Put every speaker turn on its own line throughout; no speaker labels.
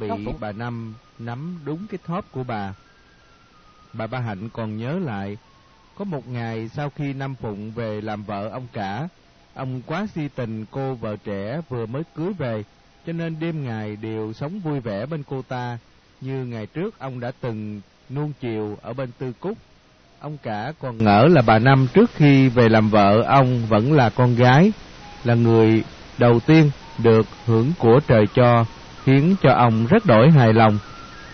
bị bà Năm nắm đúng cái thóp của bà. Bà Ba Hạnh còn nhớ lại, có một ngày sau khi Năm Phụng về làm vợ ông cả, ông quá si tình cô vợ trẻ vừa mới cưới về, cho nên đêm ngày đều sống vui vẻ bên cô ta, như ngày trước ông đã từng nuông chiều ở bên Tư Cúc. Ông cả còn ngỡ là bà Năm trước khi về làm vợ ông vẫn là con gái, là người đầu tiên được hưởng của trời cho, khiến cho ông rất đổi hài lòng.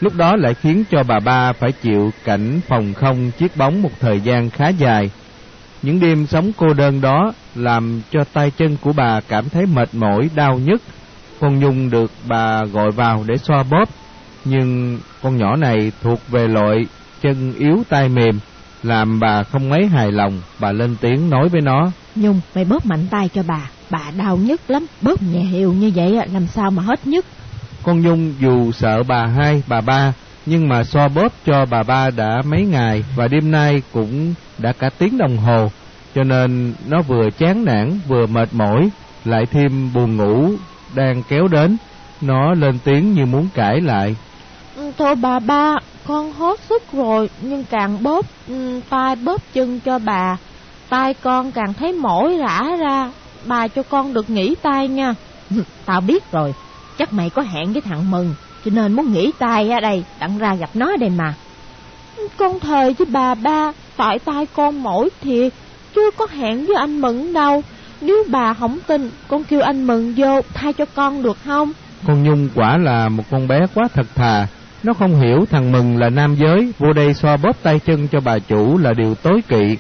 Lúc đó lại khiến cho bà ba phải chịu cảnh phòng không chiếc bóng một thời gian khá dài. Những đêm sống cô đơn đó làm cho tay chân của bà cảm thấy mệt mỏi, đau nhức. Con Nhung được bà gọi vào để xoa bóp, nhưng con nhỏ này thuộc về loại chân yếu tay mềm, làm bà không mấy hài lòng. Bà lên tiếng nói với nó.
Nhung, mày bóp mạnh tay cho bà, bà đau nhức lắm, bóp nhẹ hiệu như vậy làm sao mà hết nhức.
Con Nhung dù sợ bà hai, bà ba, nhưng mà so bóp cho bà ba đã mấy ngày và đêm nay cũng đã cả tiếng đồng hồ, cho nên nó vừa chán nản vừa mệt mỏi, lại thêm buồn ngủ đang kéo đến, nó lên tiếng như muốn cãi lại.
Ừ, thôi bà ba, con hết sức rồi, nhưng càng bóp ừ, tay bóp chân cho bà, tay con càng thấy mỏi rã ra, bà cho con được nghỉ tay nha.
Tao biết rồi, chắc mày có hẹn với thằng Mừng, cho nên muốn nghỉ tay ở đây, tặng ra gặp nó đây mà.
Con thề với bà ba, tại tay con mỏi thiệt, chưa có hẹn với anh Mừng đâu. Nếu bà không tin, con kêu anh Mừng vô thay cho con được không?
Con Nhung quả là một con bé quá thật thà. Nó không hiểu thằng Mừng là nam giới, vô đây xoa bóp tay chân cho bà chủ là điều tối kỵ.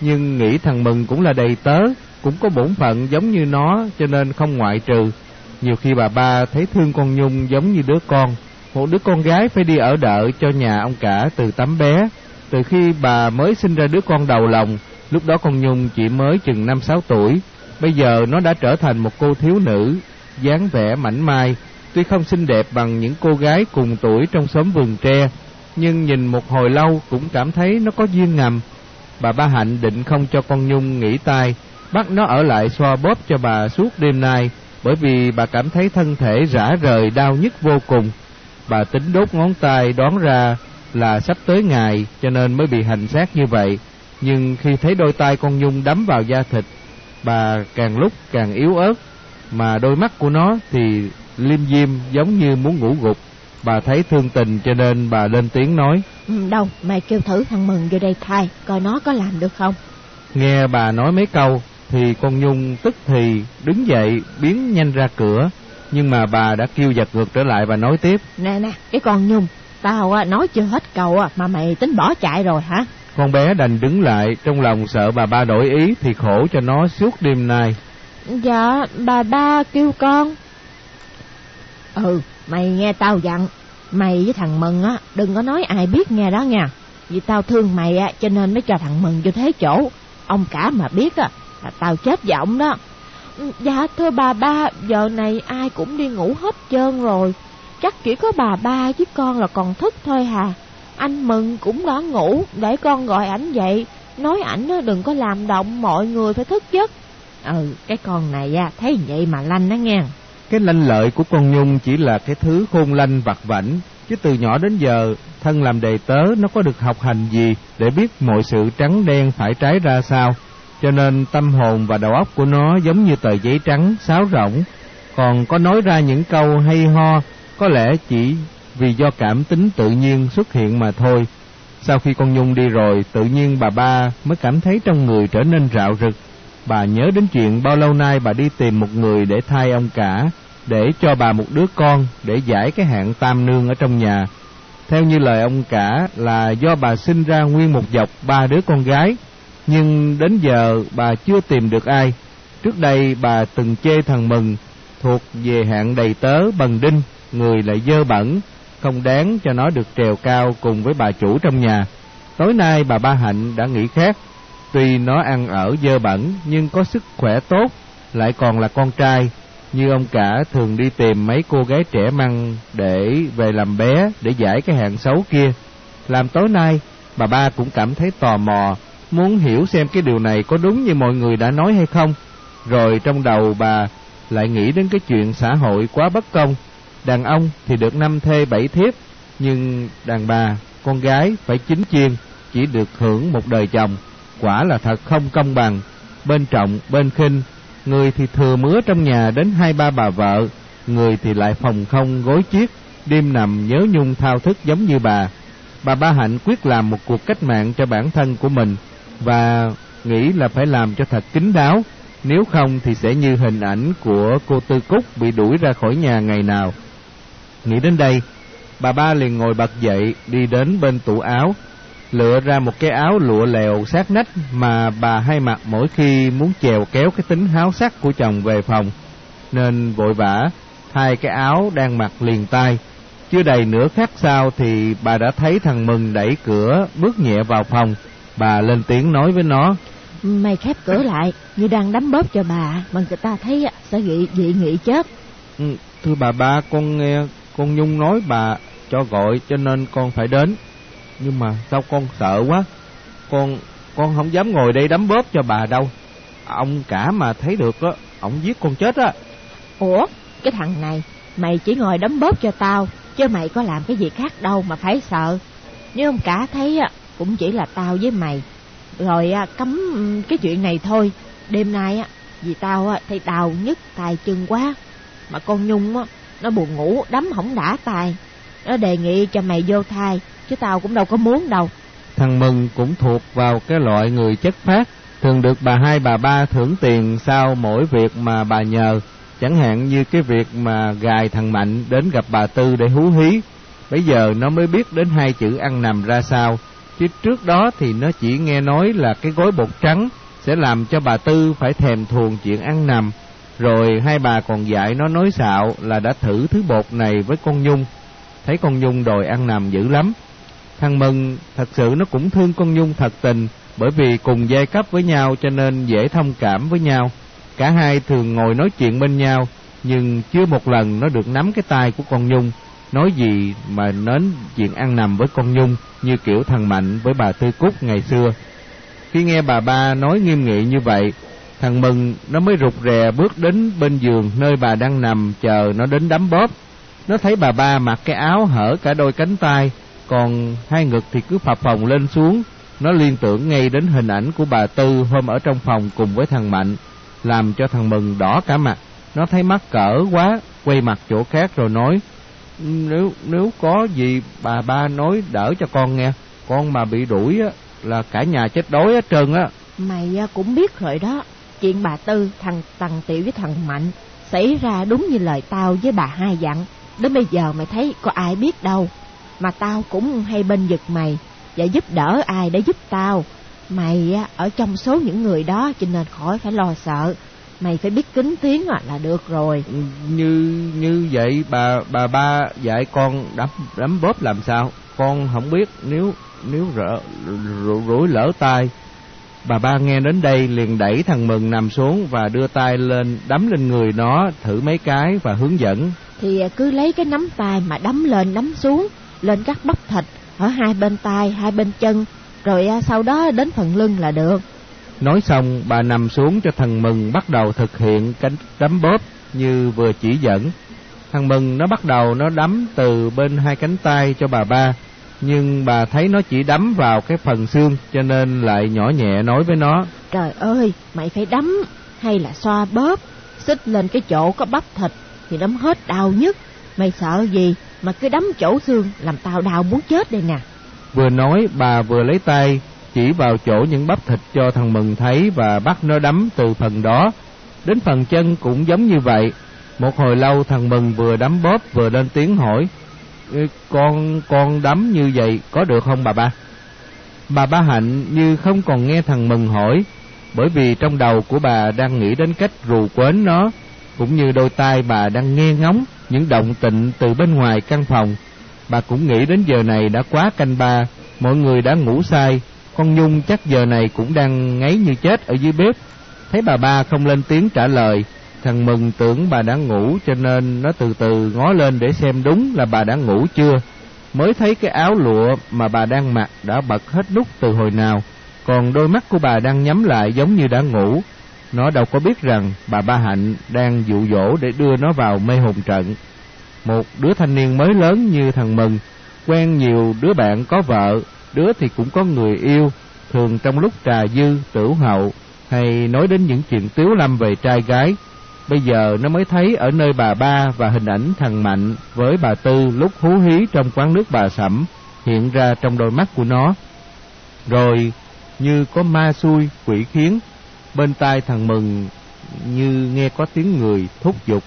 Nhưng nghĩ thằng Mừng cũng là đầy tớ, cũng có bổn phận giống như nó, cho nên không ngoại trừ. Nhiều khi bà ba thấy thương con Nhung giống như đứa con, một đứa con gái phải đi ở đợi cho nhà ông cả từ tấm bé. Từ khi bà mới sinh ra đứa con đầu lòng, lúc đó con Nhung chỉ mới chừng năm sáu tuổi, bây giờ nó đã trở thành một cô thiếu nữ, dáng vẻ mảnh mai, tuy không xinh đẹp bằng những cô gái cùng tuổi trong xóm vườn tre, nhưng nhìn một hồi lâu cũng cảm thấy nó có duyên ngầm. Bà Ba Hạnh định không cho con Nhung nghỉ tay, bắt nó ở lại xoa bóp cho bà suốt đêm nay, bởi vì bà cảm thấy thân thể rã rời đau nhức vô cùng. Bà tính đốt ngón tay đoán ra là sắp tới ngày cho nên mới bị hành xác như vậy. Nhưng khi thấy đôi tay con Nhung đắm vào da thịt, bà càng lúc càng yếu ớt, mà đôi mắt của nó thì liêm diêm giống như muốn ngủ gục. Bà thấy thương tình cho nên bà lên tiếng nói.
Ừ, đâu, mày kêu thử thằng Mừng vô đây thay, coi nó có làm được không.
Nghe bà nói mấy câu, thì con Nhung tức thì đứng dậy biến nhanh ra cửa, nhưng mà bà đã kêu giật ngược trở lại và nói tiếp.
Nè nè, cái con Nhung, tao nói chưa hết cầu à, mà mày tính bỏ chạy rồi hả?
Con bé đành đứng lại, trong lòng sợ bà ba đổi ý thì khổ cho nó suốt đêm nay.
Dạ, bà ba kêu con.
Ừ, mày nghe tao dặn, mày với thằng Mừng á, đừng có nói ai biết nghe đó nha. Vì tao thương mày á, cho nên mới cho thằng Mừng vô thế chỗ. Ông cả mà biết á, à, tao chết giọng đó.
Dạ thưa bà ba, giờ này ai cũng đi ngủ hết trơn rồi. Chắc chỉ có bà ba với con là còn thức thôi hà. Anh Mừng cũng đã ngủ, để con gọi ảnh dậy. Nói ảnh đừng có làm động mọi người phải thức giấc.
Ừ, cái con này á thấy vậy mà lanh đó nghe.
Cái lanh lợi của con Nhung chỉ là cái thứ khôn lanh vặt vảnh. Chứ từ nhỏ đến giờ, thân làm đầy tớ nó có được học hành gì để biết mọi sự trắng đen phải trái ra sao cho nên tâm hồn và đầu óc của nó giống như tờ giấy trắng sáo rỗng, còn có nói ra những câu hay ho có lẽ chỉ vì do cảm tính tự nhiên xuất hiện mà thôi. Sau khi con Nhung đi rồi, tự nhiên bà ba mới cảm thấy trong người trở nên rạo rực. Bà nhớ đến chuyện bao lâu nay bà đi tìm một người để thay ông cả, để cho bà một đứa con, để giải cái hạn tam nương ở trong nhà. Theo như lời ông cả là do bà sinh ra nguyên một dọc ba đứa con gái, nhưng đến giờ bà chưa tìm được ai. Trước đây bà từng chê thằng Mừng thuộc về hạng đầy tớ bần đinh, người lại dơ bẩn, không đáng cho nó được trèo cao cùng với bà chủ trong nhà. Tối nay bà Ba Hạnh đã nghĩ khác, tuy nó ăn ở dơ bẩn nhưng có sức khỏe tốt, lại còn là con trai, như ông cả thường đi tìm mấy cô gái trẻ măng để về làm bé để giải cái hạng xấu kia. Làm tối nay, bà ba cũng cảm thấy tò mò muốn hiểu xem cái điều này có đúng như mọi người đã nói hay không. Rồi trong đầu bà lại nghĩ đến cái chuyện xã hội quá bất công. Đàn ông thì được năm thê bảy thiếp, nhưng đàn bà, con gái phải chính chiên, chỉ được hưởng một đời chồng. Quả là thật không công bằng, bên trọng, bên khinh, người thì thừa mứa trong nhà đến hai ba bà vợ, người thì lại phòng không gối chiếc, đêm nằm nhớ nhung thao thức giống như bà. Bà Ba Hạnh quyết làm một cuộc cách mạng cho bản thân của mình và nghĩ là phải làm cho thật kín đáo, nếu không thì sẽ như hình ảnh của cô Tư Cúc bị đuổi ra khỏi nhà ngày nào. Nghĩ đến đây, bà ba liền ngồi bật dậy đi đến bên tủ áo, lựa ra một cái áo lụa lèo sát nách mà bà hay mặc mỗi khi muốn chèo kéo cái tính háo sắc của chồng về phòng, nên vội vã thay cái áo đang mặc liền tay. Chưa đầy nửa khắc sau thì bà đã thấy thằng Mừng đẩy cửa bước nhẹ vào phòng, bà lên tiếng nói với nó.
Mày khép cửa lại, như đang đấm bóp cho bà, mà người ta thấy sẽ dị, dị nghị chết.
Ừ, thưa bà ba, con nghe con Nhung nói bà cho gọi cho nên con phải đến. Nhưng mà sao con sợ quá, con con không dám ngồi đây đấm bóp cho bà đâu. Ông cả mà thấy được á, ổng giết con chết á.
Ủa, cái thằng này, mày chỉ ngồi đấm bóp cho tao, chứ mày có làm cái gì khác đâu mà phải sợ. Nếu ông cả thấy á, cũng chỉ là tao với mày. Rồi à, cấm ừ, cái chuyện này thôi. Đêm nay á vì tao á thấy đau nhức tay chân quá. Mà con nhung á nó buồn ngủ đấm hỏng đã tài nó đề nghị cho mày vô thai chứ tao cũng đâu có muốn đâu.
Thằng mừng cũng thuộc vào cái loại người chất phát thường được bà hai bà ba thưởng tiền sau mỗi việc mà bà nhờ. Chẳng hạn như cái việc mà gài thằng mạnh đến gặp bà tư để hú hí. Bây giờ nó mới biết đến hai chữ ăn nằm ra sao chứ trước đó thì nó chỉ nghe nói là cái gói bột trắng sẽ làm cho bà Tư phải thèm thuồng chuyện ăn nằm. Rồi hai bà còn dạy nó nói xạo là đã thử thứ bột này với con Nhung. Thấy con Nhung đòi ăn nằm dữ lắm. Thằng Mừng, thật sự nó cũng thương con Nhung thật tình, bởi vì cùng giai cấp với nhau cho nên dễ thông cảm với nhau. Cả hai thường ngồi nói chuyện bên nhau, nhưng chưa một lần nó được nắm cái tay của con Nhung nói gì mà nến chuyện ăn nằm với con Nhung như kiểu thằng Mạnh với bà Tư Cúc ngày xưa. Khi nghe bà ba nói nghiêm nghị như vậy, thằng Mừng nó mới rụt rè bước đến bên giường nơi bà đang nằm chờ nó đến đấm bóp. Nó thấy bà ba mặc cái áo hở cả đôi cánh tay, còn hai ngực thì cứ phập phồng lên xuống. Nó liên tưởng ngay đến hình ảnh của bà Tư hôm ở trong phòng cùng với thằng Mạnh, làm cho thằng Mừng đỏ cả mặt. Nó thấy mắc cỡ quá, quay mặt chỗ khác rồi nói, nếu nếu có gì bà ba nói đỡ cho con nghe. Con mà bị đuổi á, là cả nhà chết đói hết trơn á.
Mày à, cũng biết rồi đó. Chuyện bà tư, thằng tằng tiểu với thằng mạnh, xảy ra đúng như lời tao với bà hai dặn. Đến bây giờ mày thấy có ai biết đâu. Mà tao cũng hay bên giật mày, và giúp đỡ ai để giúp tao. Mày à, ở trong số những người đó cho nên khỏi phải lo sợ mày phải biết kính tiếng à, là được rồi.
Như như vậy bà bà ba dạy con đấm đấm bóp làm sao? Con không biết nếu nếu rỡ rủi lỡ tay bà ba nghe đến đây liền đẩy thằng mừng nằm xuống và đưa tay lên đấm lên người nó thử mấy cái và hướng dẫn.
Thì cứ lấy cái nắm tay mà đấm lên đấm xuống lên các bắp thịt ở hai bên tay hai bên chân rồi à, sau đó đến phần lưng là được
Nói xong, bà nằm xuống cho thằng Mừng bắt đầu thực hiện cánh đấm bóp như vừa chỉ dẫn. Thằng Mừng nó bắt đầu nó đấm từ bên hai cánh tay cho bà ba, nhưng bà thấy nó chỉ đấm vào cái phần xương cho nên lại nhỏ nhẹ nói với nó.
Trời ơi, mày phải đấm hay là xoa bóp, xích lên cái chỗ có bắp thịt thì đấm hết đau nhất. Mày sợ gì mà cứ đấm chỗ xương làm tao đau muốn chết đây nè.
Vừa nói bà vừa lấy tay chỉ vào chỗ những bắp thịt cho thằng Mừng thấy và bắt nó đấm từ phần đó. Đến phần chân cũng giống như vậy. Một hồi lâu thằng Mừng vừa đấm bóp vừa lên tiếng hỏi, con con đấm như vậy có được không bà ba? Bà ba Hạnh như không còn nghe thằng Mừng hỏi, bởi vì trong đầu của bà đang nghĩ đến cách rù quến nó, cũng như đôi tai bà đang nghe ngóng những động tịnh từ bên ngoài căn phòng. Bà cũng nghĩ đến giờ này đã quá canh ba, mọi người đã ngủ say, con Nhung chắc giờ này cũng đang ngáy như chết ở dưới bếp. Thấy bà ba không lên tiếng trả lời, thằng Mừng tưởng bà đã ngủ cho nên nó từ từ ngó lên để xem đúng là bà đã ngủ chưa. Mới thấy cái áo lụa mà bà đang mặc đã bật hết nút từ hồi nào, còn đôi mắt của bà đang nhắm lại giống như đã ngủ. Nó đâu có biết rằng bà Ba Hạnh đang dụ dỗ để đưa nó vào mê hồn trận. một đứa thanh niên mới lớn như thằng Mừng, quen nhiều đứa bạn có vợ, đứa thì cũng có người yêu, thường trong lúc trà dư, tửu hậu, hay nói đến những chuyện tiếu lâm về trai gái. Bây giờ nó mới thấy ở nơi bà ba và hình ảnh thằng Mạnh với bà Tư lúc hú hí trong quán nước bà Sẩm hiện ra trong đôi mắt của nó. Rồi như có ma xui, quỷ khiến, bên tai thằng Mừng như nghe có tiếng người thúc giục.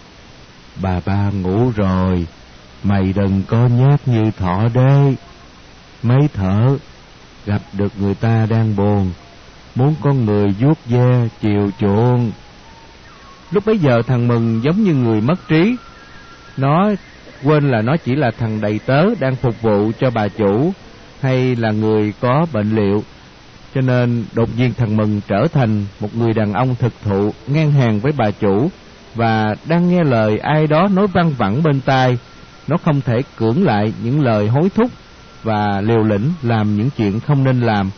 Bà ba ngủ rồi, mày đừng có nhát như thọ đê. Mấy thở, gặp được người ta đang buồn, muốn con người vuốt ve chiều chuộng. Lúc bấy giờ thằng Mừng giống như người mất trí. Nó quên là nó chỉ là thằng đầy tớ đang phục vụ cho bà chủ hay là người có bệnh liệu. Cho nên đột nhiên thằng Mừng trở thành một người đàn ông thực thụ ngang hàng với bà chủ và đang nghe lời ai đó nói văng vẳng bên tai. Nó không thể cưỡng lại những lời hối thúc và liều lĩnh làm những chuyện không nên làm.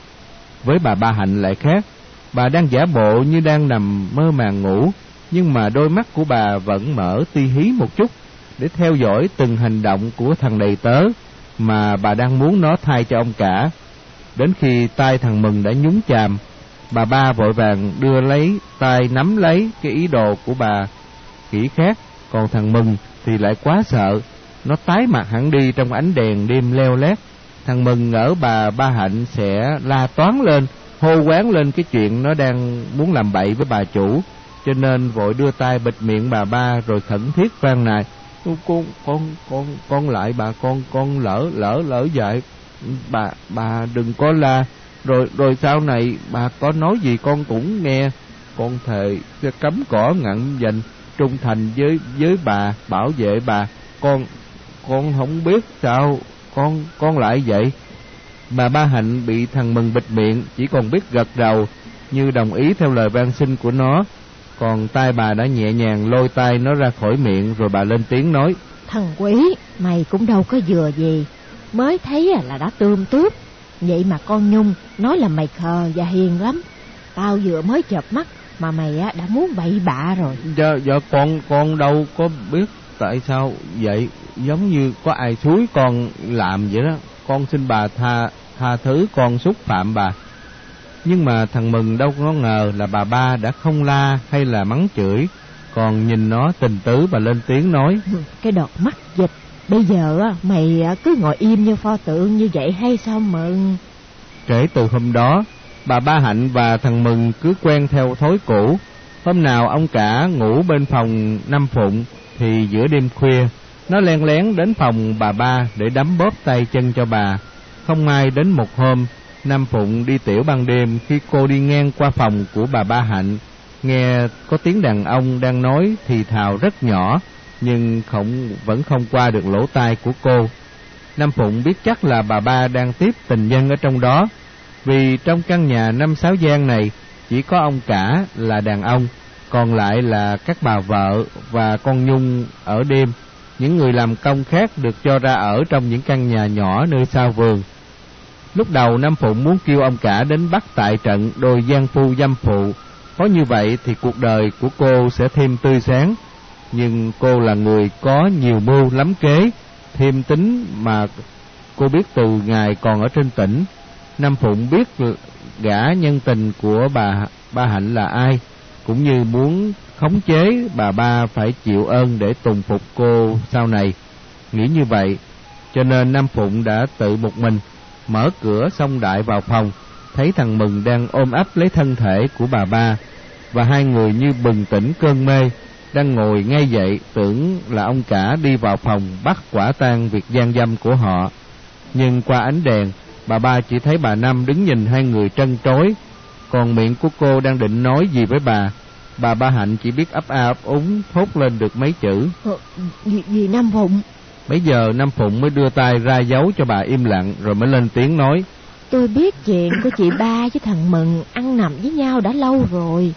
Với bà Ba Hạnh lại khác, bà đang giả bộ như đang nằm mơ màng ngủ, nhưng mà đôi mắt của bà vẫn mở ti hí một chút để theo dõi từng hành động của thằng đầy tớ mà bà đang muốn nó thay cho ông cả. Đến khi tay thằng Mừng đã nhúng chàm, bà ba vội vàng đưa lấy tay nắm lấy cái ý đồ của bà kỹ khác, còn thằng Mừng thì lại quá sợ, nó tái mặt hẳn đi trong ánh đèn đêm leo lét. Thằng Mừng ở bà ba Hạnh sẽ la toán lên, hô quán lên cái chuyện nó đang muốn làm bậy với bà chủ, cho nên vội đưa tay bịt miệng bà ba rồi khẩn thiết van nài con con con con lại bà con con lỡ lỡ lỡ dạy bà bà đừng có la. Rồi rồi sau này bà có nói gì con cũng nghe. Con thề sẽ cấm cỏ ngặn dành trung thành với với bà bảo vệ bà. Con con không biết sao con con lại vậy. Bà ba hạnh bị thằng mừng bịt miệng chỉ còn biết gật đầu như đồng ý theo lời van xin của nó. Còn tay bà đã nhẹ nhàng lôi tay nó ra khỏi miệng rồi bà lên tiếng nói
thằng quý mày cũng đâu có vừa gì. Mới thấy là đã tươm tướp vậy mà con nhung nói là mày khờ và hiền lắm. Tao vừa mới chợp mắt mà mày á đã muốn bậy bạ rồi.
Dạ dạ con con đâu có biết tại sao vậy giống như có ai suối con làm vậy đó con xin bà tha tha thứ con xúc phạm bà nhưng mà thằng Mừng đâu có ngờ là bà ba đã không la hay là mắng chửi, còn nhìn nó tình tứ và lên tiếng nói.
Cái đọt mắt dịch, bây giờ mày cứ ngồi im như pho tượng như vậy hay sao Mừng?
Kể từ hôm đó, bà Ba Hạnh và thằng Mừng cứ quen theo thói cũ. Hôm nào ông cả ngủ bên phòng Năm Phụng thì giữa đêm khuya, nó len lén đến phòng bà ba để đấm bóp tay chân cho bà. Không may đến một hôm, Nam Phụng đi tiểu ban đêm khi cô đi ngang qua phòng của bà Ba Hạnh, nghe có tiếng đàn ông đang nói thì thào rất nhỏ, nhưng không vẫn không qua được lỗ tai của cô. Nam Phụng biết chắc là bà Ba đang tiếp tình nhân ở trong đó, vì trong căn nhà năm sáu gian này chỉ có ông cả là đàn ông, còn lại là các bà vợ và con Nhung ở đêm. Những người làm công khác được cho ra ở trong những căn nhà nhỏ nơi sau vườn. Lúc đầu Nam Phụng muốn kêu ông cả đến bắt tại trận đôi gian phu dâm phụ. Có như vậy thì cuộc đời của cô sẽ thêm tươi sáng. Nhưng cô là người có nhiều mưu lắm kế, thêm tính mà cô biết từ ngày còn ở trên tỉnh. Nam Phụng biết gã nhân tình của bà ba Hạnh là ai, cũng như muốn khống chế bà ba phải chịu ơn để tùng phục cô sau này. Nghĩ như vậy, cho nên Nam Phụng đã tự một mình mở cửa xong đại vào phòng, thấy thằng Mừng đang ôm ấp lấy thân thể của bà ba, và hai người như bừng tỉnh cơn mê, đang ngồi ngay dậy tưởng là ông cả đi vào phòng bắt quả tang việc gian dâm của họ. Nhưng qua ánh đèn, bà ba chỉ thấy bà Năm đứng nhìn hai người trân trối, còn miệng của cô đang định nói gì với bà. Bà ba Hạnh chỉ biết ấp a ấp úng thốt lên được mấy chữ.
Ờ, gì, gì Năm Phụng?
Bây giờ Nam Phụng mới đưa tay ra dấu cho bà im lặng rồi mới lên tiếng nói.
Tôi biết chuyện của chị ba với thằng Mừng ăn nằm với nhau đã lâu rồi.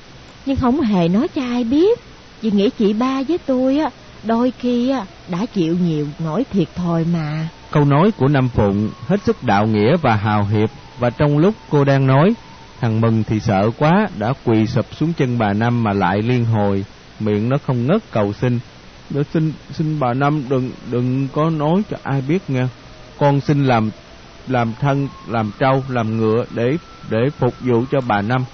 Nhưng không hề nói cho ai biết. Vì nghĩ chị ba với tôi á, đôi khi á, đã chịu nhiều nỗi thiệt thòi mà.
Câu nói của Nam Phụng hết sức đạo nghĩa và hào hiệp và trong lúc cô đang nói, thằng Mừng thì sợ quá đã quỳ sụp xuống chân bà Năm mà lại liên hồi, miệng nó không ngớt cầu xin nó xin xin bà Năm đừng đừng có nói cho ai biết nghe. Con xin làm làm thân, làm trâu, làm ngựa để để phục vụ cho bà Năm.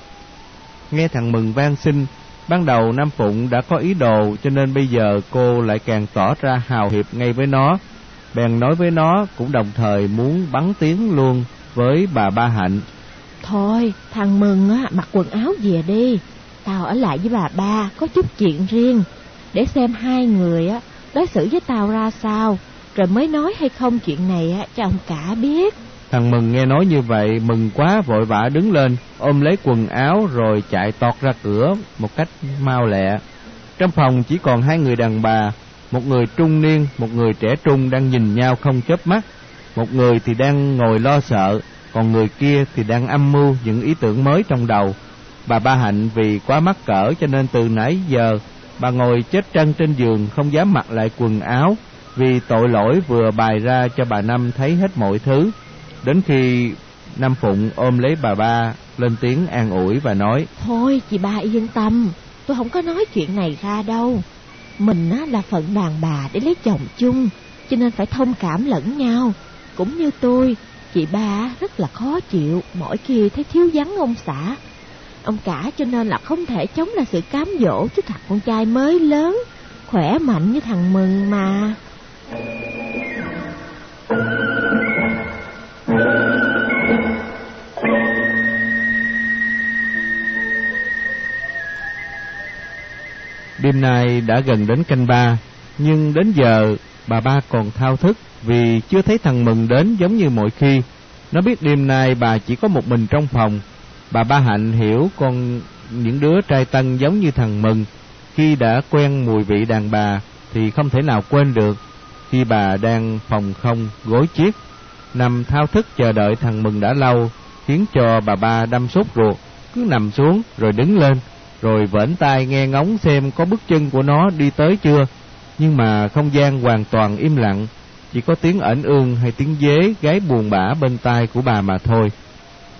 Nghe thằng Mừng van xin, ban đầu Nam Phụng đã có ý đồ cho nên bây giờ cô lại càng tỏ ra hào hiệp ngay với nó. Bèn nói với nó cũng đồng thời muốn bắn tiếng luôn với bà Ba Hạnh.
Thôi, thằng Mừng á, mặc quần áo về đi. Tao ở lại với bà ba, có chút chuyện riêng. Để xem hai người á, đối xử với tao ra sao, rồi mới nói hay không chuyện này á, cho ông cả biết.
Thằng Mừng nghe nói như vậy, mừng quá vội vã đứng lên, ôm lấy quần áo rồi chạy tọt ra cửa một cách mau lẹ. Trong phòng chỉ còn hai người đàn bà, một người trung niên, một người trẻ trung đang nhìn nhau không chớp mắt. Một người thì đang ngồi lo sợ, còn người kia thì đang âm mưu những ý tưởng mới trong đầu. Bà Ba Hạnh vì quá mắc cỡ cho nên từ nãy giờ bà ngồi chết trân trên giường không dám mặc lại quần áo vì tội lỗi vừa bày ra cho bà Năm thấy hết mọi thứ. Đến khi năm Phụng ôm lấy bà ba lên tiếng an ủi và nói
Thôi chị ba yên tâm, tôi không có nói chuyện này ra đâu. Mình á, là phận đàn bà để lấy chồng chung, cho nên phải thông cảm lẫn nhau. Cũng như tôi, chị ba rất là khó chịu mỗi khi thấy thiếu vắng ông xã. Ông cả cho nên là không thể chống lại sự cám dỗ chứ thằng con trai mới lớn, khỏe mạnh như thằng Mừng mà.
Đêm nay đã gần đến canh ba, nhưng đến giờ bà ba còn thao thức vì chưa thấy thằng Mừng đến giống như mọi khi. Nó biết đêm nay bà chỉ có một mình trong phòng. Bà ba Hạnh hiểu con những đứa trai tân giống như thằng Mừng, khi đã quen mùi vị đàn bà thì không thể nào quên được khi bà đang phòng không gối chiếc nằm thao thức chờ đợi thằng Mừng đã lâu, khiến cho bà ba đâm sốt ruột, cứ nằm xuống rồi đứng lên, rồi vểnh tai nghe ngóng xem có bước chân của nó đi tới chưa. Nhưng mà không gian hoàn toàn im lặng, chỉ có tiếng ẩn ương hay tiếng dế gáy buồn bã bên tai của bà mà thôi.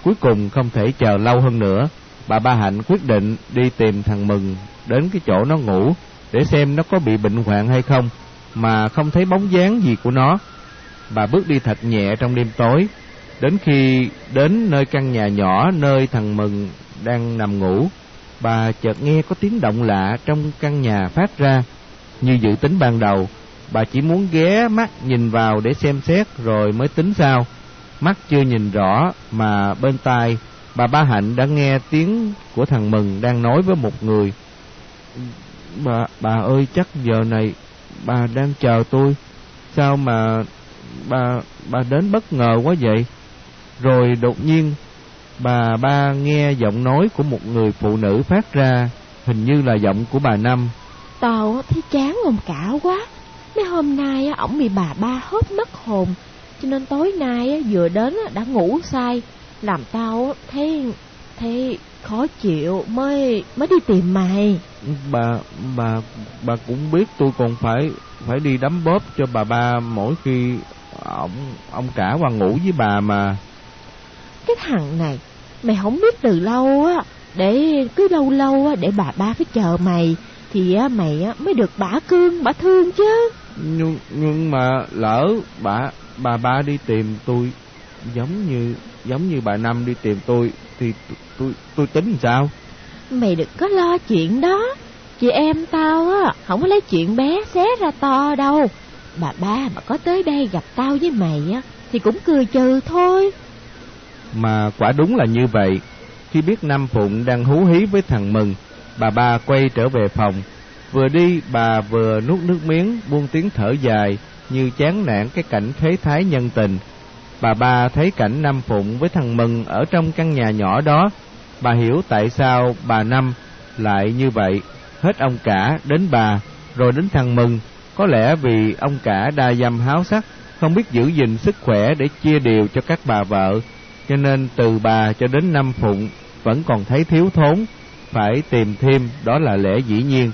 Cuối cùng không thể chờ lâu hơn nữa, bà Ba Hạnh quyết định đi tìm thằng Mừng đến cái chỗ nó ngủ để xem nó có bị bệnh hoạn hay không, mà không thấy bóng dáng gì của nó. Bà bước đi thật nhẹ trong đêm tối, đến khi đến nơi căn nhà nhỏ nơi thằng Mừng đang nằm ngủ, bà chợt nghe có tiếng động lạ trong căn nhà phát ra. Như dự tính ban đầu, bà chỉ muốn ghé mắt nhìn vào để xem xét rồi mới tính sao. Mắt chưa nhìn rõ mà bên tai bà Ba Hạnh đã nghe tiếng của thằng Mừng đang nói với một người. Bà, bà ơi chắc giờ này bà đang chờ tôi. Sao mà bà bà đến bất ngờ quá vậy? Rồi đột nhiên bà ba nghe giọng nói của một người phụ nữ phát ra, hình như là giọng của bà Năm.
Tao thấy chán ông cả quá. Mấy hôm nay ổng bị bà ba hớp mất hồn, cho nên tối nay vừa đến đã ngủ say, làm tao thấy thấy khó chịu mới mới đi tìm mày.
Bà bà bà cũng biết tôi còn phải phải đi đấm bóp cho bà ba mỗi khi ông ông cả qua ngủ với bà mà.
Cái thằng này, mày không biết từ lâu á, để cứ lâu lâu á để bà ba phải chờ mày thì mày mới được bả cương, bả thương chứ.
Nhưng nhưng mà lỡ bà bà ba đi tìm tôi giống như giống như bà năm đi tìm tôi thì tôi tôi tính sao?
Mày đừng có lo chuyện đó. Chị em tao á không có lấy chuyện bé xé ra to đâu. Bà ba mà có tới đây gặp tao với mày á thì cũng cười trừ thôi.
Mà quả đúng là như vậy. Khi biết Nam Phụng đang hú hí với thằng Mừng, bà ba quay trở về phòng. Vừa đi, bà vừa nuốt nước miếng, buông tiếng thở dài, như chán nản cái cảnh thế thái nhân tình. Bà ba thấy cảnh Nam Phụng với thằng Mừng ở trong căn nhà nhỏ đó. Bà hiểu tại sao bà Năm lại như vậy. Hết ông cả đến bà, rồi đến thằng Mừng. Có lẽ vì ông cả đa dâm háo sắc, không biết giữ gìn sức khỏe để chia đều cho các bà vợ. Cho nên từ bà cho đến Năm Phụng vẫn còn thấy thiếu thốn, phải tìm thêm, đó là lẽ dĩ nhiên.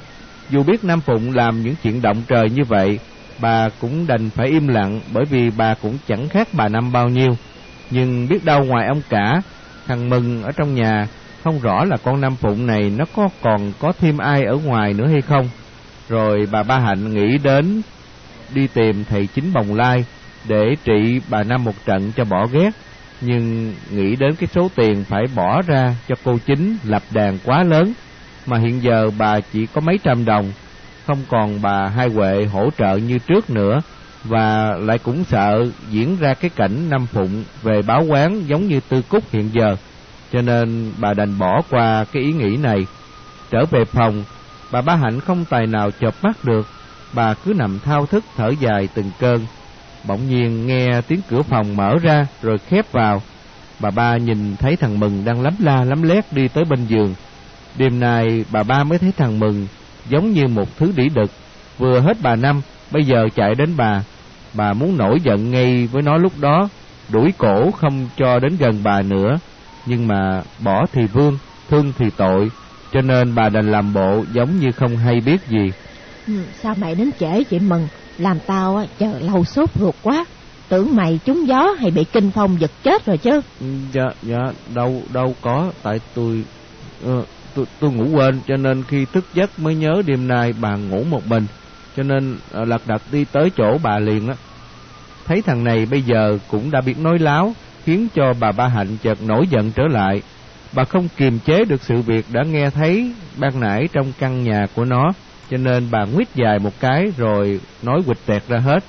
Dù biết Nam Phụng làm những chuyện động trời như vậy, bà cũng đành phải im lặng bởi vì bà cũng chẳng khác bà Năm bao nhiêu. Nhưng biết đâu ngoài ông cả, thằng Mừng ở trong nhà, không rõ là con Nam Phụng này nó có còn có thêm ai ở ngoài nữa hay không. Rồi bà Ba Hạnh nghĩ đến đi tìm thầy chính bồng lai để trị bà Năm một trận cho bỏ ghét. Nhưng nghĩ đến cái số tiền phải bỏ ra cho cô chính lập đàn quá lớn, mà hiện giờ bà chỉ có mấy trăm đồng, không còn bà hai Huệ hỗ trợ như trước nữa, và lại cũng sợ diễn ra cái cảnh Năm Phụng về báo quán giống như Tư Cúc hiện giờ, cho nên bà đành bỏ qua cái ý nghĩ này. Trở về phòng, bà Ba Hạnh không tài nào chợp mắt được, bà cứ nằm thao thức thở dài từng cơn. Bỗng nhiên nghe tiếng cửa phòng mở ra rồi khép vào. Bà ba nhìn thấy thằng Mừng đang lắm la lắm lét đi tới bên giường. Đêm nay bà ba mới thấy thằng Mừng giống như một thứ đĩ đực, vừa hết bà năm, bây giờ chạy đến bà. Bà muốn nổi giận ngay với nó lúc đó, đuổi cổ không cho đến gần bà nữa. Nhưng mà bỏ thì vương, thương thì tội, cho nên bà đành làm bộ giống như không hay biết gì.
Ừ, sao mày đến trễ chị Mừng? Làm tao chờ lâu sốt ruột quá. Tưởng mày trúng gió hay bị kinh phong giật chết rồi chứ.
Ừ, dạ, dạ, đâu, đâu có, tại tôi, uh, tôi, tôi ngủ quên, cho nên khi thức giấc mới nhớ đêm nay bà ngủ một mình, cho nên uh, lật đật đi tới chỗ bà liền á. Thấy thằng này bây giờ cũng đã biết nói láo, khiến cho bà Ba Hạnh chợt nổi giận trở lại. Bà không kiềm chế được sự việc đã nghe thấy ban nãy trong căn nhà của nó, cho nên bà nguyết dài một cái rồi nói quịch tẹt ra hết.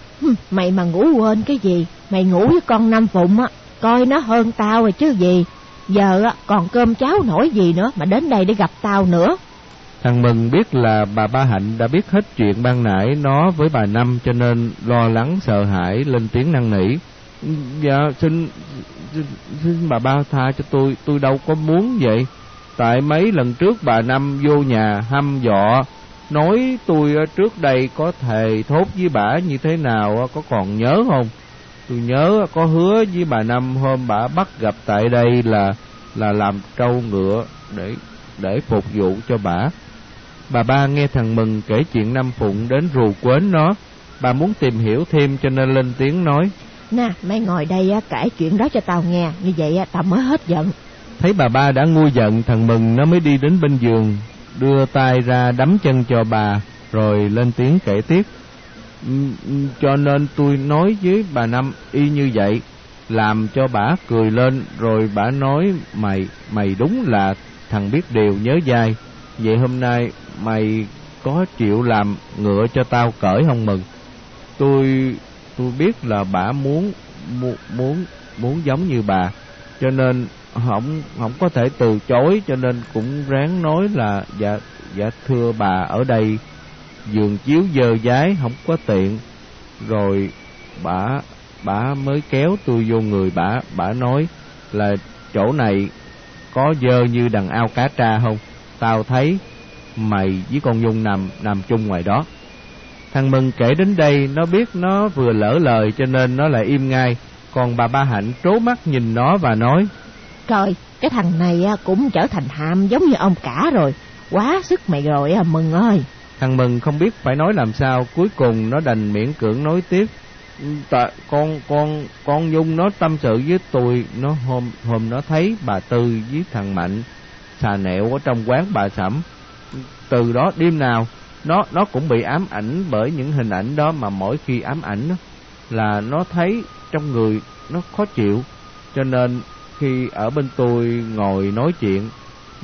Mày mà ngủ quên cái gì? Mày ngủ với con Năm Phụng á, coi nó hơn tao rồi chứ gì. Giờ á, còn cơm cháo nổi gì nữa mà đến đây để gặp tao nữa.
Thằng Mừng biết là bà Ba Hạnh đã biết hết chuyện ban nãy nó với bà Năm cho nên lo lắng sợ hãi lên tiếng năn nỉ. Dạ xin, xin, xin bà Ba tha cho tôi, tôi đâu có muốn vậy. Tại mấy lần trước bà Năm vô nhà hăm dọ nói tôi trước đây có thề thốt với bà như thế nào có còn nhớ không? Tôi nhớ có hứa với bà Năm hôm bà bắt gặp tại đây là là làm trâu ngựa để để phục vụ cho bà. Bà ba nghe thằng Mừng kể chuyện Năm Phụng đến rù quến nó, bà muốn tìm hiểu thêm cho nên lên tiếng nói.
Nè, mày ngồi đây á, kể chuyện đó cho tao nghe, như vậy á, tao mới hết giận.
Thấy bà ba đã ngu giận, thằng Mừng nó mới đi đến bên giường, đưa tay ra đấm chân cho bà, rồi lên tiếng kể tiếp. Cho nên tôi nói với bà Năm y như vậy, làm cho bà cười lên, rồi bà nói mày, mày đúng là thằng biết điều nhớ dai. Vậy hôm nay mày có chịu làm ngựa cho tao cởi không mừng? Tôi tôi biết là bà muốn muốn muốn giống như bà, cho nên không không có thể từ chối, cho nên cũng ráng nói là dạ dạ thưa bà, ở đây giường chiếu dơ dái không có tiện. Rồi bà bà mới kéo tôi vô người, bà bà nói là, chỗ này có dơ như đằng ao cá tra không? Tao thấy mày với con nhung nằm nằm chung ngoài đó. Thằng mừng kể đến đây, nó biết nó vừa lỡ lời, cho nên nó lại im ngay. Còn bà ba hạnh trố mắt nhìn nó và nói
Trời, cái thằng này cũng trở thành ham giống như ông cả rồi. Quá sức mày rồi à Mừng ơi.
Thằng Mừng không biết phải nói làm sao, cuối cùng nó đành miễn cưỡng nói tiếp. Tạ, con con con Nhung nó tâm sự với tôi, nó hôm hôm nó thấy bà Tư với thằng Mạnh xà nẹo ở trong quán bà Sẩm. Từ đó đêm nào nó nó cũng bị ám ảnh bởi những hình ảnh đó mà mỗi khi ám ảnh là nó thấy trong người nó khó chịu cho nên khi ở bên tôi ngồi nói chuyện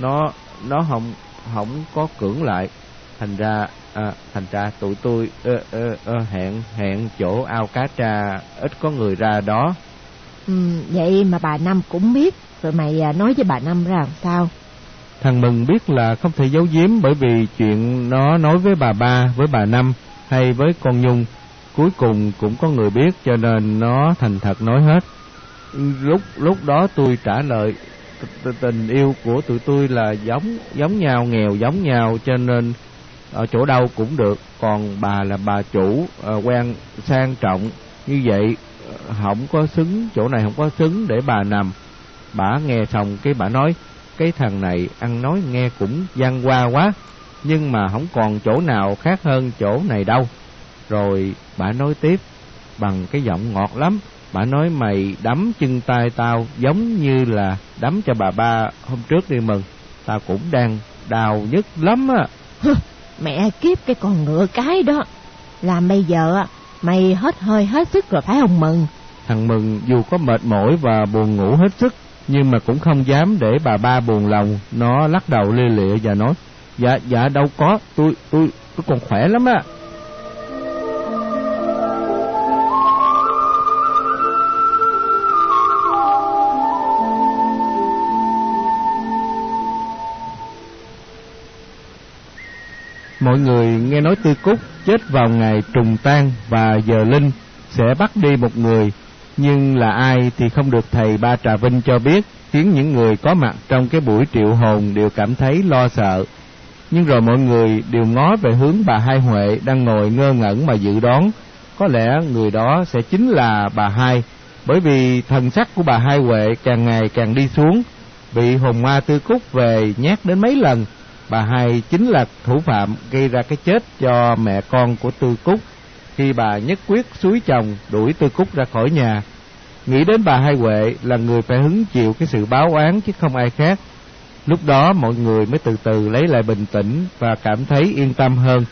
nó nó không không có cưỡng lại. Thành ra à, thành ra tụi tôi ơ, ơ, ơ, hẹn hẹn chỗ ao cá tra ít có người ra đó.
Ừ, vậy mà bà năm cũng biết. Rồi mày à, nói với bà năm ra làm sao?
Thằng mừng biết là không thể giấu giếm bởi vì chuyện nó nói với bà ba với bà năm hay với con nhung. Cuối cùng cũng có người biết cho nên nó thành thật nói hết lúc lúc đó tôi trả lời tình yêu của tụi tôi là giống giống nhau, nghèo giống nhau, cho nên ở chỗ đâu cũng được. Còn bà là bà chủ ờ, quen, sang trọng. Như vậy ờ, không có xứng, chỗ này không có xứng để bà nằm. Bà nghe xong cái bà nói, cái thằng này ăn nói nghe cũng văn hoa quá, nhưng mà không còn chỗ nào khác hơn chỗ này đâu. Rồi bà nói tiếp, bằng cái giọng ngọt lắm. Bà nói mày đấm chân tay tao giống như là đấm cho bà ba hôm trước đi mừng. Tao cũng đang đau nhức lắm á.
Mẹ kiếp cái con ngựa cái đó. Làm bây giờ mày hết hơi hết sức rồi phải không Mừng?
Thằng Mừng dù có mệt mỏi và buồn ngủ hết sức nhưng mà cũng không dám để bà ba buồn lòng. Nó lắc đầu lia lịa và nói Dạ dạ đâu có tôi tôi tôi còn khỏe lắm á. Mọi người nghe nói Tư Cúc chết vào ngày trùng tang và giờ linh sẽ bắt đi một người, nhưng là ai thì không được thầy Ba Trà Vinh cho biết, khiến những người có mặt trong cái buổi triệu hồn đều cảm thấy lo sợ. Nhưng rồi mọi người đều ngó về hướng bà Hai Huệ đang ngồi ngơ ngẩn mà dự đoán, có lẽ người đó sẽ chính là bà Hai, bởi vì thần sắc của bà Hai Huệ càng ngày càng đi xuống, bị hồn ma Tư Cúc về nhát đến mấy lần bà hai chính là thủ phạm gây ra cái chết cho mẹ con của Tư Cúc khi bà nhất quyết suối chồng, đuổi Tư Cúc ra khỏi nhà. Nghĩ đến bà Hai Huệ là người phải hứng chịu cái sự báo oán chứ không ai khác. Lúc đó mọi người mới từ từ lấy lại bình tĩnh và cảm thấy yên tâm hơn.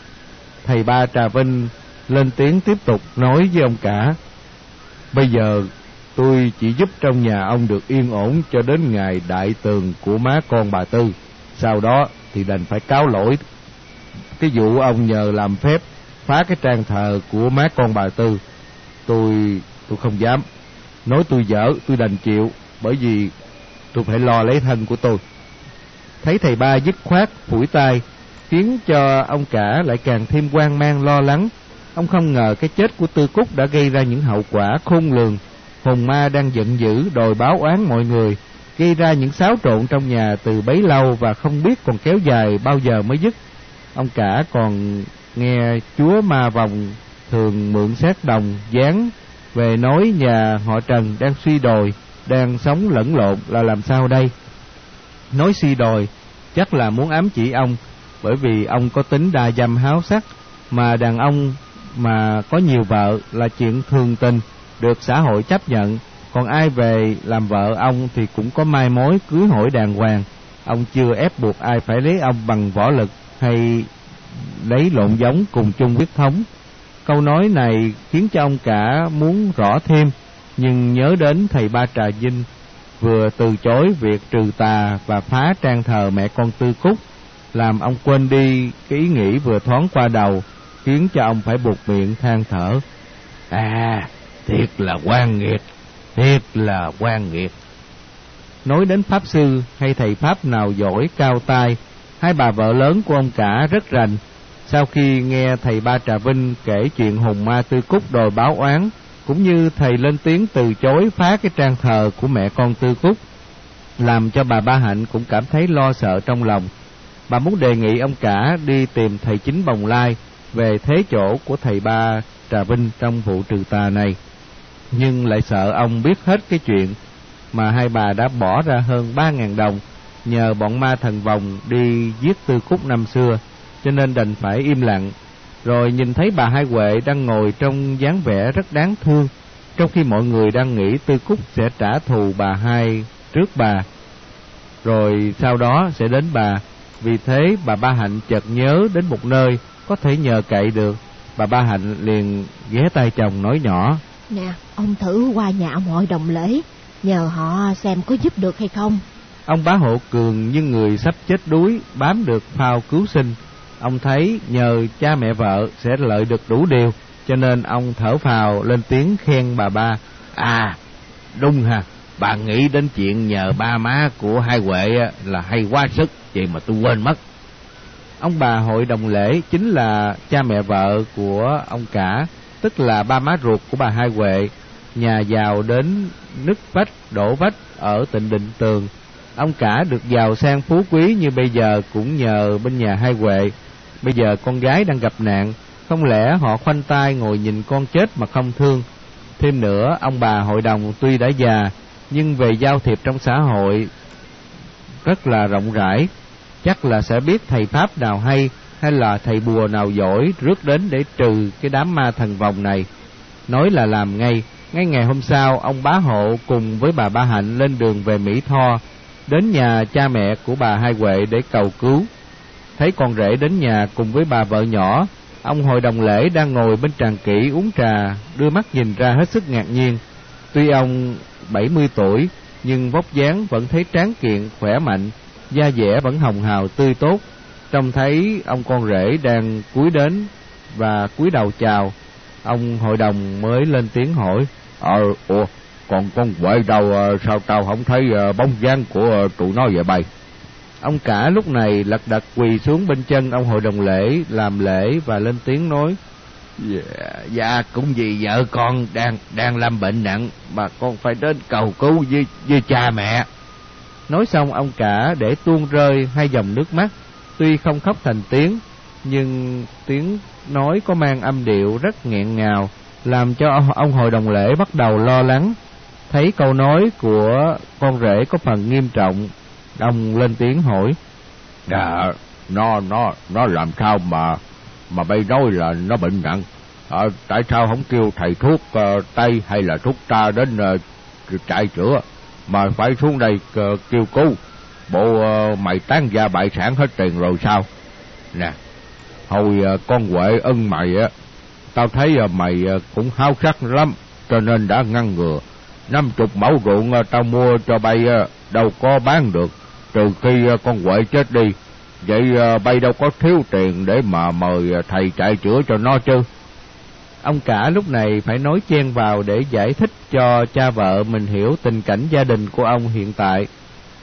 Thầy ba Trà Vinh lên tiếng tiếp tục nói với ông cả. Bây giờ tôi chỉ giúp trong nhà ông được yên ổn cho đến ngày đại tường của má con bà Tư. Sau đó thì đành phải cáo lỗi cái vụ ông nhờ làm phép phá cái trang thờ của má con bà Tư. Tôi tôi không dám. Nói tôi dở, tôi đành chịu bởi vì tôi phải lo lấy thân của tôi. Thấy thầy ba dứt khoát phủi tay khiến cho ông cả lại càng thêm quan mang lo lắng. Ông không ngờ cái chết của Tư Cúc đã gây ra những hậu quả khôn lường. Hồn ma đang giận dữ đòi báo oán mọi người gây ra những xáo trộn trong nhà từ bấy lâu và không biết còn kéo dài bao giờ mới dứt. Ông cả còn nghe chúa ma vòng thường mượn xét đồng dán về nói nhà họ Trần đang suy đồi, đang sống lẫn lộn là làm sao đây? Nói suy đồi chắc là muốn ám chỉ ông bởi vì ông có tính đa dâm háo sắc mà đàn ông mà có nhiều vợ là chuyện thường tình được xã hội chấp nhận còn ai về làm vợ ông thì cũng có mai mối cưới hỏi đàng hoàng. Ông chưa ép buộc ai phải lấy ông bằng võ lực hay lấy lộn giống cùng chung huyết thống. Câu nói này khiến cho ông cả muốn rõ thêm, nhưng nhớ đến thầy Ba Trà Vinh vừa từ chối việc trừ tà và phá trang thờ mẹ con Tư Cúc, làm ông quên đi cái ý nghĩ vừa thoáng qua đầu, khiến cho ông phải buộc miệng than thở. À, thiệt là quan nghiệt, Thiệt là quan nghiệp. Nói đến Pháp Sư hay thầy Pháp nào giỏi cao tay, hai bà vợ lớn của ông cả rất rành. Sau khi nghe thầy Ba Trà Vinh kể chuyện hùng ma tư cúc đòi báo oán, cũng như thầy lên tiếng từ chối phá cái trang thờ của mẹ con tư cúc, làm cho bà Ba Hạnh cũng cảm thấy lo sợ trong lòng. Bà muốn đề nghị ông cả đi tìm thầy chính Bồng Lai về thế chỗ của thầy Ba Trà Vinh trong vụ trừ tà này nhưng lại sợ ông biết hết cái chuyện mà hai bà đã bỏ ra hơn ba ngàn đồng nhờ bọn ma thần vòng đi giết tư cúc năm xưa, cho nên đành phải im lặng. Rồi nhìn thấy bà hai huệ đang ngồi trong dáng vẻ rất đáng thương, trong khi mọi người đang nghĩ tư cúc sẽ trả thù bà hai trước bà. Rồi sau đó sẽ đến bà. Vì thế bà ba hạnh chợt nhớ đến một nơi có thể nhờ cậy được. Bà ba hạnh liền ghé tay chồng nói nhỏ.
Nè, ông thử qua nhà ông hội đồng lễ, nhờ họ xem có giúp được hay không.
Ông bá hộ cường như người sắp chết đuối, bám được phao cứu sinh. Ông thấy nhờ cha mẹ vợ sẽ lợi được đủ điều, cho nên ông thở phào lên tiếng khen bà ba. À, đúng ha, bà nghĩ đến chuyện nhờ ba má của hai Huệ là hay quá sức, vậy mà tôi quên mất. Ông bà hội đồng lễ chính là cha mẹ vợ của ông cả, tức là ba má ruột của bà Hai Huệ, nhà giàu đến nứt vách, đổ vách ở Tịnh Định Tường. Ông cả được giàu sang phú quý như bây giờ cũng nhờ bên nhà Hai Huệ. Bây giờ con gái đang gặp nạn, không lẽ họ khoanh tay ngồi nhìn con chết mà không thương. Thêm nữa, ông bà hội đồng tuy đã già, nhưng về giao thiệp trong xã hội rất là rộng rãi, chắc là sẽ biết thầy Pháp nào hay hay là thầy bùa nào giỏi rước đến để trừ cái đám ma thần vòng này. Nói là làm ngay, ngay ngày hôm sau ông bá hộ cùng với bà Ba Hạnh lên đường về Mỹ Tho, đến nhà cha mẹ của bà Hai Huệ để cầu cứu. thấy con rể đến nhà cùng với bà vợ nhỏ ông hội đồng lễ đang ngồi bên tràng kỹ uống trà đưa mắt nhìn ra hết sức ngạc nhiên tuy ông bảy mươi tuổi nhưng vóc dáng vẫn thấy tráng kiện khỏe mạnh da dẻ vẫn hồng hào tươi tốt trông thấy ông con rể đang cúi đến và cúi đầu chào ông hội đồng mới lên tiếng hỏi
ờ ủa còn con quệ đâu ờ, sao tao không thấy ờ, bóng dáng của ờ, tụi nó vậy bay
ông cả lúc này lật đật quỳ xuống bên chân ông hội đồng lễ làm lễ và lên tiếng nói
dạ, dạ cũng vì vợ con đang đang lâm bệnh nặng mà con phải đến cầu cứu với với cha mẹ.
Nói xong ông cả để tuôn rơi hai dòng nước mắt tuy không khóc thành tiếng nhưng tiếng nói có mang âm điệu rất nghẹn ngào làm cho ông hội đồng lễ bắt đầu lo lắng. Thấy câu nói của con rể có phần nghiêm trọng ông lên tiếng hỏi.
Dạ nó nó nó làm sao mà mà bây nói là nó bệnh nặng? À, tại sao không kêu thầy thuốc uh, tây hay là thuốc ta đến ờ, uh, trại chữa? Mà phải xuống đây uh, kêu cứu bộ uh, mày tán gia bại sản hết tiền rồi sao? Nè hồi uh, con huệ ân mày á tao thấy uh, mày uh, cũng háo sắc lắm cho nên đã ngăn ngừa. Năm chục mẫu ruộng uh, tao mua cho bay uh, đâu có bán được. Trừ khi uh, con huệ chết đi vậy uh, bay đâu có thiếu tiền để mà mời uh, thầy chạy chữa cho nó chứ.
Ông cả lúc này phải nói chen vào để giải thích cho cha vợ mình hiểu tình cảnh gia đình của ông hiện tại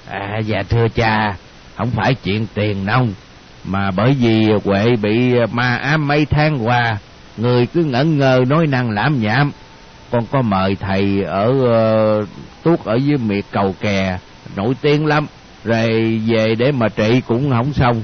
à dạ thưa cha không phải chuyện tiền nông mà bởi vì huệ bị ma ám mấy tháng qua người cứ ngẩn ngơ nói năng lãm nhảm. Con có mời thầy ở uh, tuốt ở dưới miệt cầu kè nổi tiếng lắm rồi về để mà trị cũng không xong.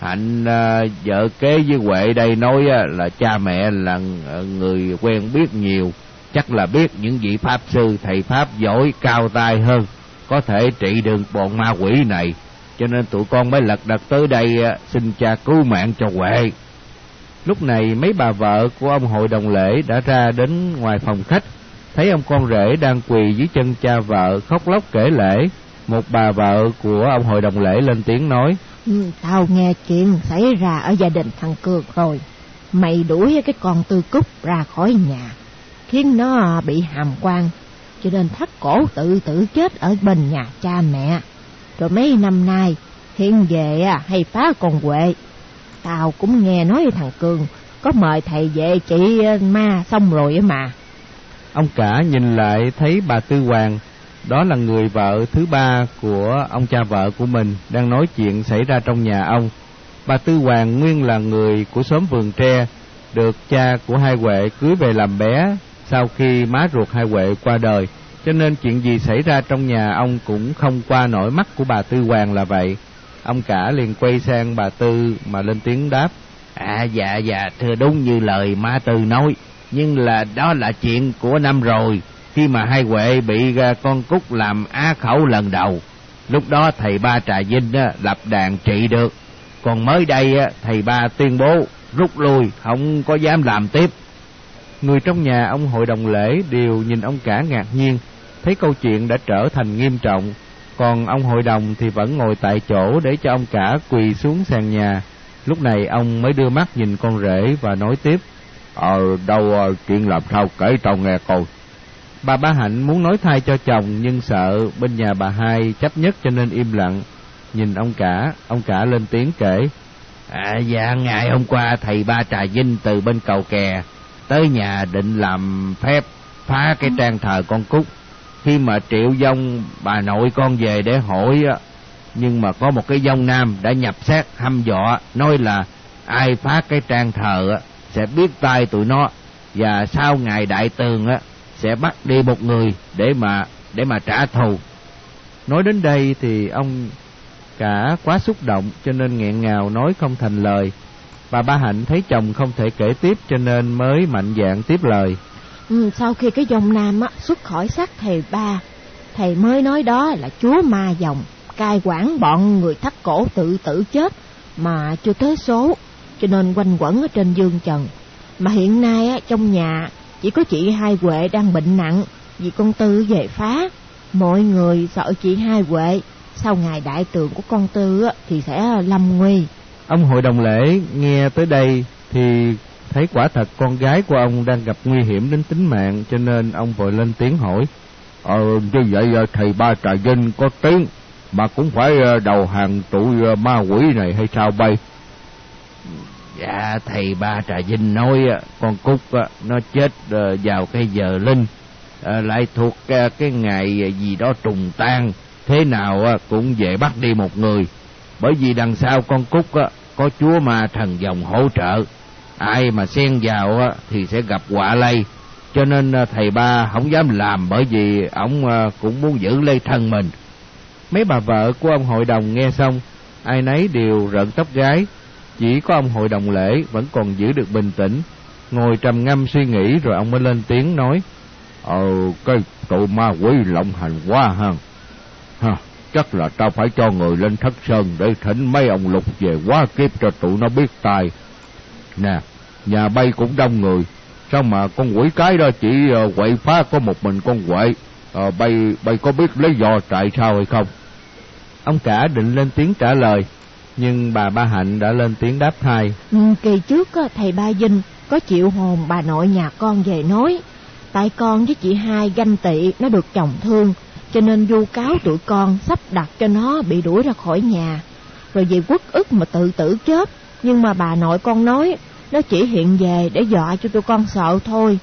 Hạnh uh, vợ kế với huệ đây nói uh, là cha mẹ là ờ, người quen biết nhiều chắc là biết những vị pháp sư thầy pháp giỏi cao tay hơn có thể trị được bọn ma quỷ này. Cho nên tụi con mới lật đật tới đây à, xin cha cứu mạng cho huệ.
Lúc này mấy bà vợ của ông hội đồng lễ đã ra đến ngoài phòng khách. Thấy ông con rể đang quỳ dưới chân cha vợ, khóc lóc kể lễ. Một bà vợ của ông hội đồng lễ lên tiếng nói
ừ, tao nghe chuyện xảy ra ở gia đình thằng cường rồi. Mày đuổi cái con tư cúc ra khỏi nhà, khiến nó bị hàm quan cho nên thắt cổ tự tử chết ở bên nhà cha mẹ rồi mấy năm nay hiện về hay phá con quệ. tao cũng nghe nói thằng cường có mời thầy về trị ờ, ma xong rồi mà
ông cả nhìn lại thấy bà tư hoàng đó là người vợ thứ ba của ông cha vợ của mình đang nói chuyện xảy ra trong nhà ông. Bà Tư Hoàng nguyên là người của xóm vườn tre, được cha của hai Huệ cưới về làm bé sau khi má ruột hai Huệ qua đời, cho nên chuyện gì xảy ra trong nhà ông cũng không qua nổi mắt của bà Tư Hoàng là vậy. Ông cả liền quay sang bà Tư mà lên tiếng đáp.
À dạ dạ thưa đúng như lời má Tư nói, nhưng là đó là chuyện của năm rồi khi mà hai huệ bị con cúc làm á khẩu lần đầu lúc đó thầy ba trà vinh lập đàn trị được còn mới đây thầy ba tuyên bố rút lui không có dám làm tiếp
người trong nhà ông hội đồng lễ đều nhìn ông cả ngạc nhiên thấy câu chuyện đã trở thành nghiêm trọng còn ông hội đồng thì vẫn ngồi tại chỗ để cho ông cả quỳ xuống sàn nhà lúc này ông mới đưa mắt nhìn con rể và nói tiếp
ờ đâu ờ, chuyện làm sao kể tao nghe coi
Bà Ba Hạnh muốn nói thay cho chồng nhưng sợ bên nhà bà hai chấp nhất cho nên im lặng. Nhìn ông cả, ông cả lên tiếng kể.
À dạ ngày hôm qua thầy Ba Trà Vinh từ bên cầu kè tới nhà định làm phép phá cái trang thờ con cúc. Khi mà triệu dông bà nội con về để hỏi nhưng mà có một cái dông nam đã nhập xác hăm dọa nói là ai phá cái trang thờ sẽ biết tay tụi nó và sau ngày đại tường á sẽ bắt đi một người để mà để mà trả thù.
Nói đến đây thì ông cả quá xúc động cho nên nghẹn ngào nói không thành lời bà ba hạnh thấy chồng không thể kể tiếp cho nên mới mạnh dạn tiếp lời
ừ, sau khi cái dòng nam á xuất khỏi xác thầy ba thầy mới nói đó là chúa ma dòng cai quản bọn người thắt cổ tự tử chết mà chưa tới số cho nên quanh quẩn ở trên dương trần mà hiện nay á, trong nhà chỉ có chị hai Huệ đang bệnh nặng vì con Tư về phá. Mọi người sợ chị hai Huệ sau ngày đại tường của con Tư á thì sẽ lâm nguy.
Ông hội đồng lễ nghe tới đây thì thấy quả thật con gái của ông đang gặp nguy hiểm đến tính mạng cho nên ông vội lên tiếng hỏi.
Ờ, như vậy ờ, thầy ba trà vinh có tiếng mà cũng phải ờ, đầu hàng tụi ờ, ma quỷ này hay sao bay?
Dạ thầy ba Trà Vinh nói con Cúc nó chết vào cái giờ linh lại thuộc cái ngày gì đó trùng tan thế nào cũng về bắt đi một người bởi vì đằng sau con Cúc có chúa ma thần dòng hỗ trợ. Ai mà xen vào thì sẽ gặp quả lây. Cho nên à, thầy ba không dám làm bởi vì ông à, cũng muốn giữ lấy thân mình.
Mấy bà vợ của ông hội đồng nghe xong, ai nấy đều rợn tóc gái chỉ có ông hội đồng lễ vẫn còn giữ được bình tĩnh. Ngồi trầm ngâm suy nghĩ rồi ông mới lên tiếng nói
ờ cái tụi ma quỷ lộng hành quá ha. Ha chắc là tao phải cho người lên thất sơn để thỉnh mấy ông lục về quá kiếp cho tụi nó biết tài nè nhà bay cũng đông người. Sao mà con quỷ cái đó chỉ ờ, quậy phá có một mình con quậy? À, bay bay có biết lý do tại sao hay không?
Ông cả định lên tiếng trả lời nhưng bà ba hạnh đã lên tiếng đáp thay
ừ, kỳ trước thầy ba dinh có chịu hồn bà nội nhà con về nói tại con với chị hai ganh tị nó được chồng thương cho nên vu cáo tụi con sắp đặt cho nó bị đuổi ra khỏi nhà. Rồi về quất ức mà tự tử chết. Nhưng mà bà nội con nói nó chỉ hiện về để dọa cho tụi con sợ thôi.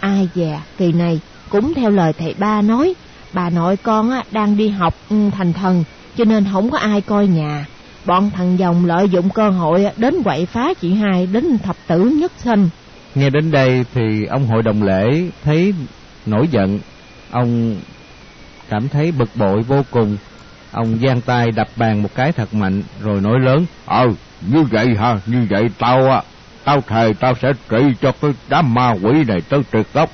Ai già kỳ này cũng theo lời thầy ba nói bà nội con á, đang đi học ừ, thành thần cho nên không có ai coi nhà. Bọn thằng dòng lợi dụng cơ hội đến quậy phá chị hai đến thập tử nhất sinh.
Nghe đến đây thì ông hội đồng lễ thấy nổi giận. Ông cảm thấy bực bội vô cùng. Ông giang tay đập bàn một cái thật mạnh, rồi nói lớn
ờ như vậy hả? Như vậy tao á, tao thề tao sẽ trị cho cái đám ma quỷ này tới tuyệt gốc.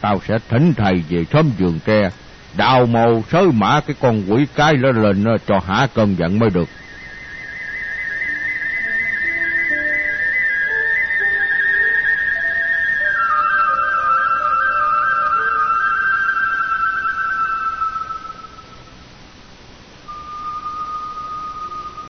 Tao sẽ thỉnh thầy về sớm giường tre, đào mồ sới mã cái con quỷ cái lên lên ờ, cho hả cơn giận mới được.